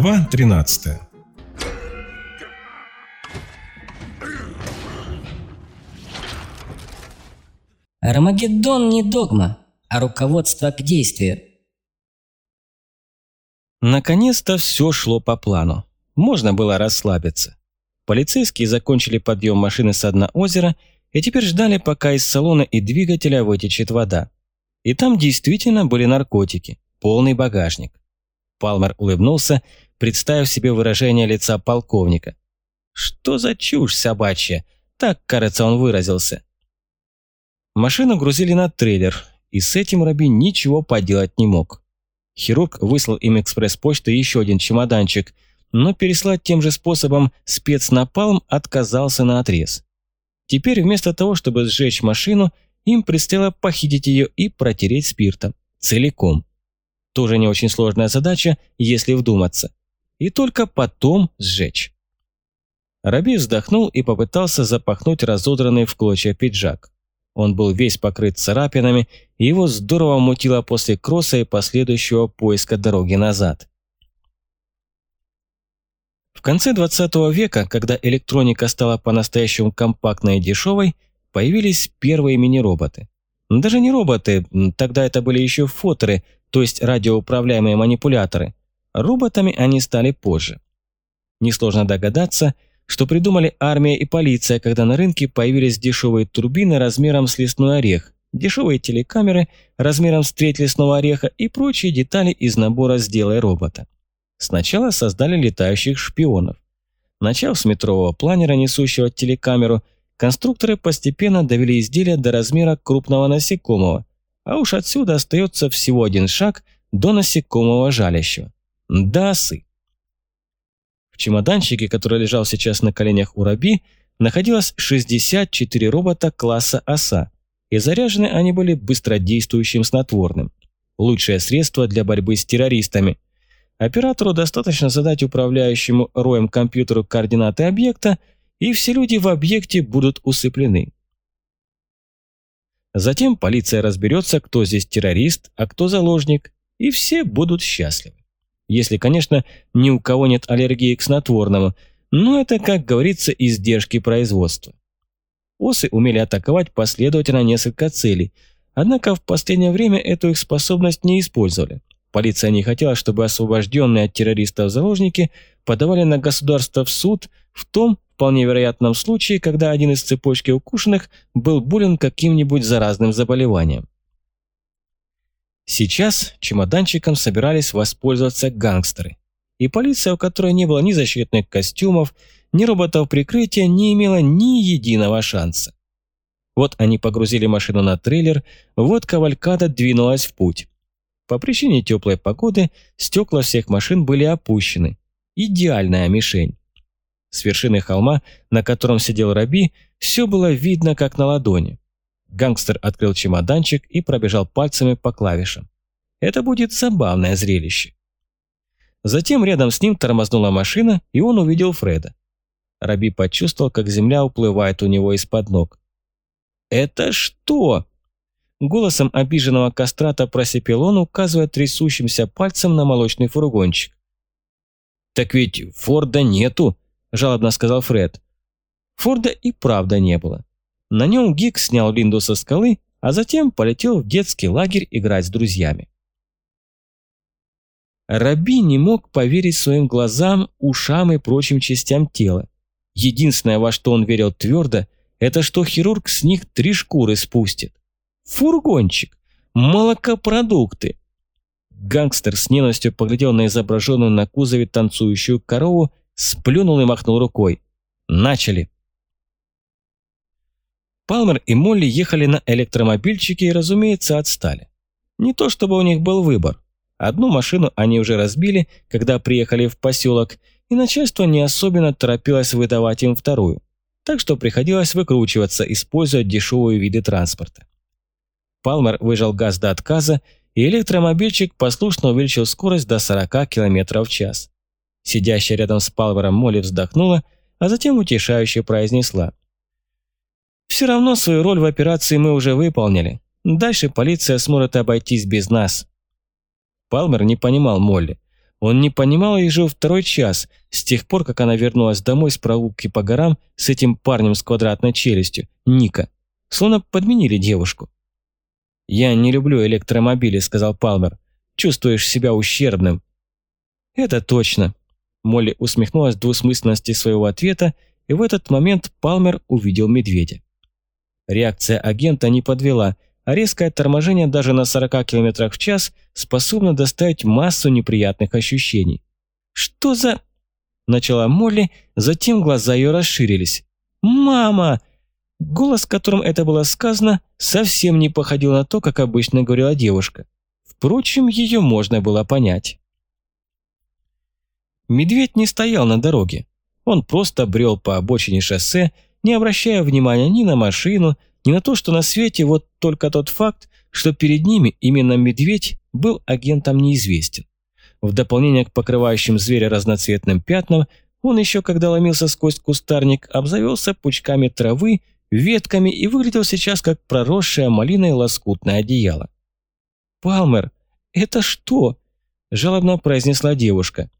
Глава 13 Армагеддон не догма, а руководство к действию. Наконец-то все шло по плану. Можно было расслабиться. Полицейские закончили подъем машины с дна озера и теперь ждали, пока из салона и двигателя вытечет вода. И там действительно были наркотики, полный багажник. Палмер улыбнулся, представив себе выражение лица полковника. «Что за чушь собачья?» Так, кажется, он выразился. Машину грузили на трейлер, и с этим Раби ничего поделать не мог. Хирург выслал им экспресс-почтой еще один чемоданчик, но переслать тем же способом спецнапалм отказался на отрез. Теперь вместо того, чтобы сжечь машину, им предстояло похитить ее и протереть спиртом. Целиком. Тоже не очень сложная задача, если вдуматься. И только потом сжечь. Раби вздохнул и попытался запахнуть разодранный в клочья пиджак. Он был весь покрыт царапинами, и его здорово мутило после кросса и последующего поиска дороги назад. В конце 20 века, когда электроника стала по-настоящему компактной и дешевой, появились первые мини-роботы. Даже не роботы, тогда это были еще фотеры, то есть радиоуправляемые манипуляторы. Роботами они стали позже. Несложно догадаться, что придумали армия и полиция, когда на рынке появились дешевые турбины размером с лесной орех, дешевые телекамеры размером с треть лесного ореха и прочие детали из набора «Сделай робота». Сначала создали летающих шпионов. Начав с метрового планера, несущего телекамеру, конструкторы постепенно довели изделие до размера крупного насекомого, а уж отсюда остается всего один шаг до насекомого жалящего. До осы. В чемоданчике, который лежал сейчас на коленях у Раби, находилось 64 робота класса оса, и заряжены они были быстродействующим снотворным. Лучшее средство для борьбы с террористами – Оператору достаточно задать управляющему роем компьютеру координаты объекта, и все люди в объекте будут усыплены. Затем полиция разберется, кто здесь террорист, а кто заложник, и все будут счастливы. Если, конечно, ни у кого нет аллергии к снотворному, но это, как говорится, издержки производства. Осы умели атаковать последовательно несколько целей, однако в последнее время эту их способность не использовали. Полиция не хотела, чтобы освобожденные от террористов заложники подавали на государство в суд в том вполне вероятном случае, когда один из цепочки укушенных был болен каким-нибудь заразным заболеванием. Сейчас чемоданчиком собирались воспользоваться гангстеры. И полиция, у которой не было ни защитных костюмов, ни роботов прикрытия, не имела ни единого шанса. Вот они погрузили машину на трейлер, вот кавалькада двинулась в путь. По причине теплой погоды стекла всех машин были опущены. Идеальная мишень. С вершины холма, на котором сидел Раби, все было видно как на ладони. Гангстер открыл чемоданчик и пробежал пальцами по клавишам. Это будет забавное зрелище. Затем рядом с ним тормознула машина, и он увидел Фреда. Раби почувствовал, как земля уплывает у него из-под ног. «Это что?» Голосом обиженного кастрата просипел он, указывая трясущимся пальцем на молочный фургончик. «Так ведь Форда нету», – жалобно сказал Фред. Форда и правда не было. На нем Гик снял Линду со скалы, а затем полетел в детский лагерь играть с друзьями. Раби не мог поверить своим глазам, ушам и прочим частям тела. Единственное, во что он верил твердо, это что хирург с них три шкуры спустит. Фургончик. Молокопродукты. Гангстер с ненавистью поглядел на изображенную на кузове танцующую корову, сплюнул и махнул рукой. Начали. Палмер и Молли ехали на электромобильчике и, разумеется, отстали. Не то чтобы у них был выбор. Одну машину они уже разбили, когда приехали в поселок, и начальство не особенно торопилось выдавать им вторую. Так что приходилось выкручиваться, используя дешевые виды транспорта. Палмер выжал газ до отказа, и электромобильчик послушно увеличил скорость до 40 км в час. Сидящая рядом с Палмером Молли вздохнула, а затем утешающе произнесла. «Все равно свою роль в операции мы уже выполнили. Дальше полиция сможет обойтись без нас». Палмер не понимал Молли. Он не понимал ее уже второй час, с тех пор, как она вернулась домой с прогулки по горам с этим парнем с квадратной челюстью, Ника. Словно подменили девушку. «Я не люблю электромобили», — сказал Палмер. «Чувствуешь себя ущербным». «Это точно». Молли усмехнулась двусмысленности своего ответа, и в этот момент Палмер увидел медведя. Реакция агента не подвела, а резкое торможение даже на 40 км в час способно доставить массу неприятных ощущений. «Что за...» – начала Молли, затем глаза ее расширились. «Мама!» Голос, которым это было сказано, совсем не походил на то, как обычно говорила девушка. Впрочем, ее можно было понять. Медведь не стоял на дороге. Он просто брел по обочине шоссе, не обращая внимания ни на машину, ни на то, что на свете вот только тот факт, что перед ними именно медведь был агентом неизвестен. В дополнение к покрывающим зверя разноцветным пятнам, он еще, когда ломился сквозь кустарник, обзавелся пучками травы ветками и выглядел сейчас как проросшее малиной лоскутное одеяло. «Палмер, это что?» – жалобно произнесла девушка.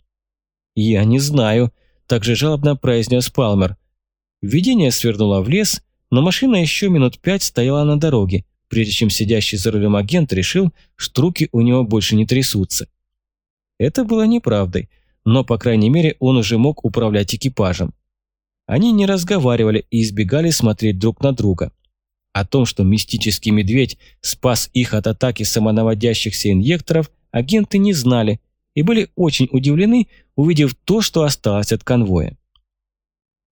«Я не знаю», – также жалобно произнес Палмер. Видение свернуло в лес, но машина еще минут пять стояла на дороге, прежде чем сидящий за рулем агент решил, что руки у него больше не трясутся. Это было неправдой, но, по крайней мере, он уже мог управлять экипажем. Они не разговаривали и избегали смотреть друг на друга. О том, что мистический медведь спас их от атаки самонаводящихся инъекторов, агенты не знали и были очень удивлены, увидев то, что осталось от конвоя.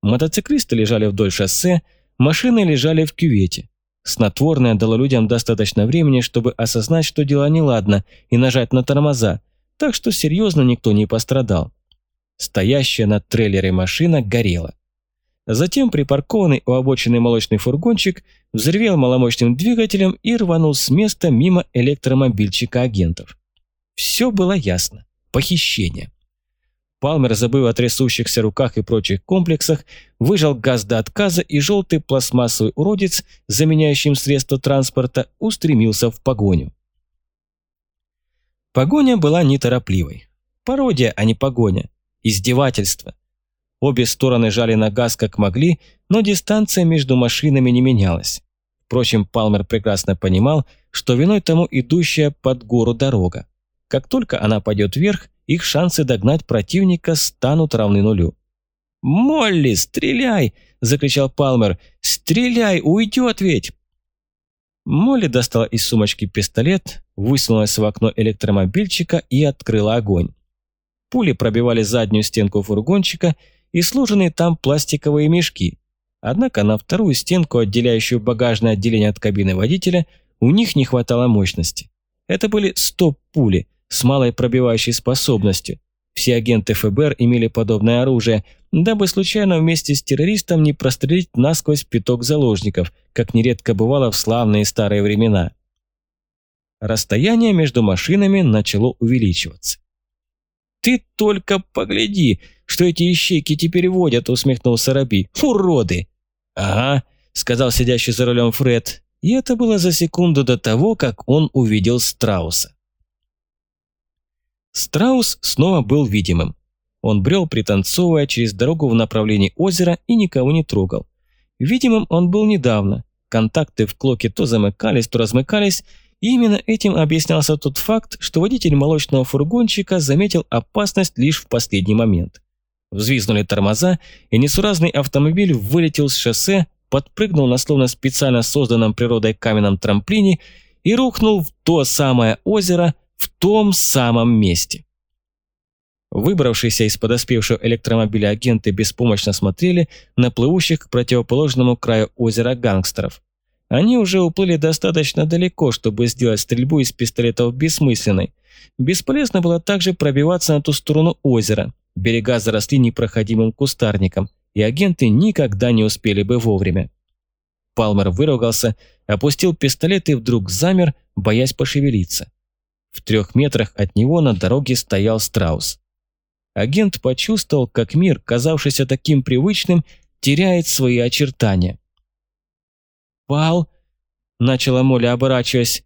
Мотоциклисты лежали вдоль шоссе, машины лежали в кювете. Снотворное дало людям достаточно времени, чтобы осознать, что дело неладно, и нажать на тормоза, так что серьезно никто не пострадал. Стоящая над трейлерой машина горела. Затем припаркованный у обочины молочный фургончик взревел маломощным двигателем и рванул с места мимо электромобильчика агентов. Все было ясно. Похищение. Палмер, забыв о трясущихся руках и прочих комплексах, выжал газ до отказа, и желтый пластмассовый уродец, заменяющий средство транспорта, устремился в погоню. Погоня была неторопливой. Пародия, а не погоня. Издевательство. Обе стороны жали на газ как могли, но дистанция между машинами не менялась. Впрочем, Палмер прекрасно понимал, что виной тому идущая под гору дорога. Как только она пойдет вверх, их шансы догнать противника станут равны нулю. «Молли, стреляй!» – закричал Палмер. «Стреляй, уйдет ведь!» Молли достала из сумочки пистолет, высунулась в окно электромобильчика и открыла огонь. Пули пробивали заднюю стенку фургончика – и сложенные там пластиковые мешки. Однако на вторую стенку, отделяющую багажное отделение от кабины водителя, у них не хватало мощности. Это были стоп-пули с малой пробивающей способностью. Все агенты ФБР имели подобное оружие, дабы случайно вместе с террористом не прострелить насквозь пяток заложников, как нередко бывало в славные старые времена. Расстояние между машинами начало увеличиваться. «Ты только погляди, что эти ищейки теперь водят», — усмехнулся Раби. «Уроды!» «Ага», — сказал сидящий за рулем Фред. И это было за секунду до того, как он увидел Страуса. Страус снова был видимым. Он брел, пританцовывая через дорогу в направлении озера и никого не трогал. Видимым он был недавно. Контакты в клоке то замыкались, то размыкались, и именно этим объяснялся тот факт, что водитель молочного фургончика заметил опасность лишь в последний момент. Взвизнули тормоза, и несуразный автомобиль вылетел с шоссе, подпрыгнул на словно специально созданном природой каменном трамплине и рухнул в то самое озеро в том самом месте. Выбравшиеся из подоспевшего электромобиля агенты беспомощно смотрели на плывущих к противоположному краю озера гангстеров. Они уже уплыли достаточно далеко, чтобы сделать стрельбу из пистолетов бессмысленной. Бесполезно было также пробиваться на ту сторону озера. Берега заросли непроходимым кустарником, и агенты никогда не успели бы вовремя. Палмер выругался, опустил пистолет и вдруг замер, боясь пошевелиться. В трех метрах от него на дороге стоял страус. Агент почувствовал, как мир, казавшийся таким привычным, теряет свои очертания. «Пал?» – начала Моля, оборачиваясь.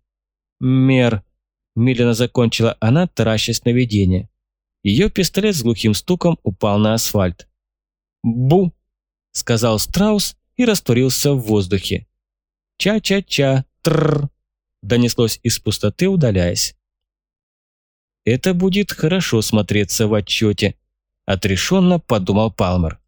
«Мер», – медленно закончила она, таращась на видение. Ее пистолет с глухим стуком упал на асфальт. «Бу!» – сказал страус и растворился в воздухе. «Ча-ча-ча, тррр!» – донеслось из пустоты, удаляясь. «Это будет хорошо смотреться в отчете», – отрешенно подумал Палмер.